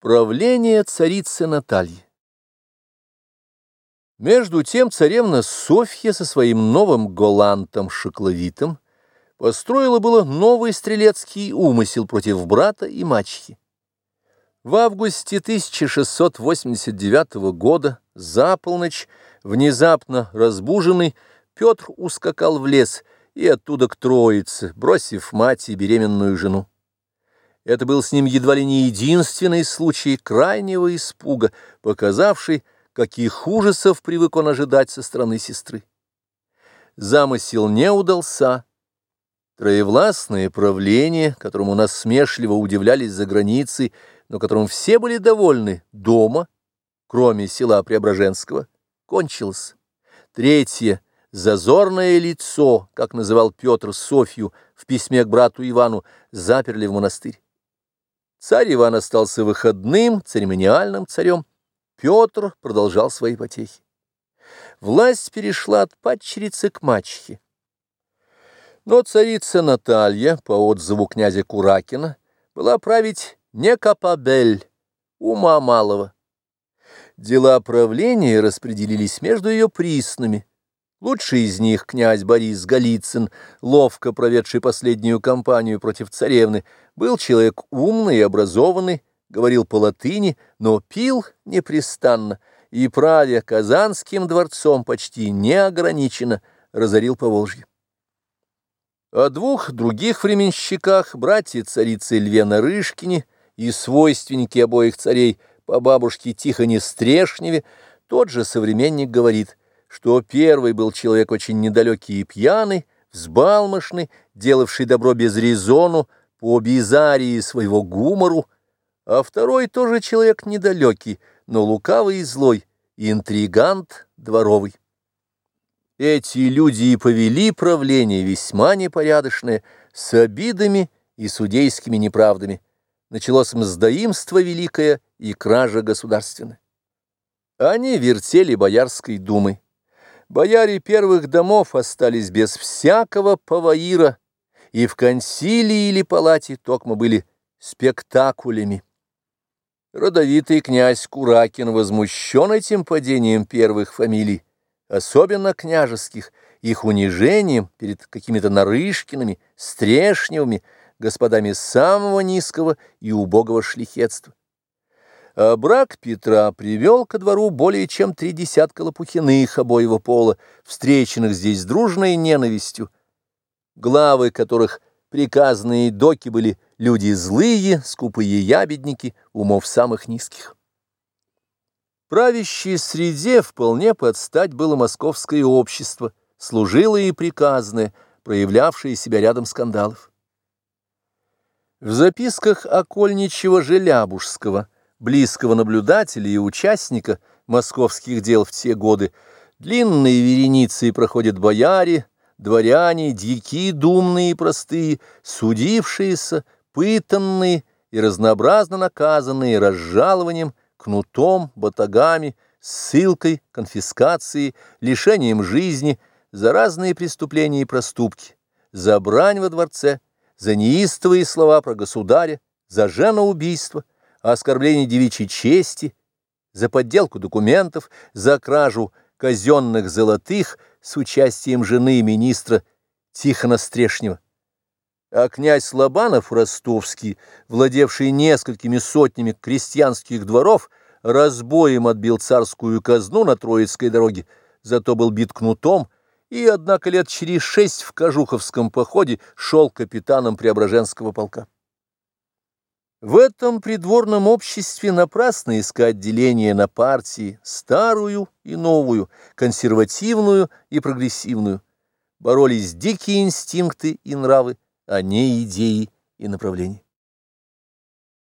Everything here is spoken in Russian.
Правление царицы Натальи Между тем царевна Софья со своим новым голландом Шокловитом построила было новый стрелецкий умысел против брата и мачехи. В августе 1689 года, за полночь, внезапно разбуженный, Петр ускакал в лес и оттуда к Троице, бросив мать и беременную жену. Это был с ним едва ли не единственный случай крайнего испуга, показавший, каких ужасов привык он ожидать со стороны сестры. Замысел не удался. Троевластное правление, которому насмешливо удивлялись за границей, но которым все были довольны дома, кроме села Преображенского, кончилось. Третье — зазорное лицо, как называл Петр Софью в письме к брату Ивану, заперли в монастырь. Царь Иван остался выходным, церемониальным царем. Петр продолжал свои потехи. Власть перешла от падчерицы к мачехе. Но царица Наталья, по отзыву князя Куракина, была править не капабель, ума малого. Дела правления распределились между ее приснами, Лучший из них, князь Борис Голицын, ловко проведший последнюю кампанию против царевны, был человек умный и образованный, говорил по-латыни, но пил непрестанно. И, правя Казанским дворцом почти неограниченно, разорил Поволжье. О двух других временщиках, братья царицы Льве Нарышкине и свойственники обоих царей по бабушке Тихоне Стрешневе, тот же современник говорит – что первый был человек очень недалекий и пьяный, взбалмошный, делавший добро без резону, по бизарии своего гумору, а второй тоже человек недалекий, но лукавый и злой, интригант дворовый. Эти люди и повели правление весьма непорядочное, с обидами и судейскими неправдами. Началось мздоимство великое и кража государственная. Они вертели Боярской думой. Бояре первых домов остались без всякого паваира, и в консилии или палате токмо были спектакулями. Родовитый князь Куракин возмущен этим падением первых фамилий, особенно княжеских, их унижением перед какими-то Нарышкиными, Стрешневыми, господами самого низкого и убогого шлихетства. А брак Петра привел ко двору более чем три десятка лопухиных обоего пола, встреченных здесь дружной ненавистью, главы которых приказанные доки были люди злые, скупые ябедники, умов самых низких. Правящей среде вполне подстать было московское общество, служилое и приказное, проявлявшее себя рядом скандалов. В записках окольничего Желябужского – близкого наблюдателя и участника московских дел в те годы, длинные вереницы проходят бояре, дворяне, дьяки думные и простые, судившиеся, пытанные и разнообразно наказанные разжалованием, кнутом, батагами, ссылкой, конфискацией, лишением жизни за разные преступления и проступки, за брань во дворце, за неистовые слова про государя, за женоубийство, оскорбление девичьей чести, за подделку документов, за кражу казенных золотых с участием жены министра Тихона Стрешнева. А князь Лобанов Ростовский, владевший несколькими сотнями крестьянских дворов, разбоем отбил царскую казну на Троицкой дороге, зато был бит кнутом, и, однако, лет через шесть в Кожуховском походе шел капитаном Преображенского полка. В этом придворном обществе напрасно искать деление на партии, старую и новую, консервативную и прогрессивную. Боролись дикие инстинкты и нравы, а не идеи и направления.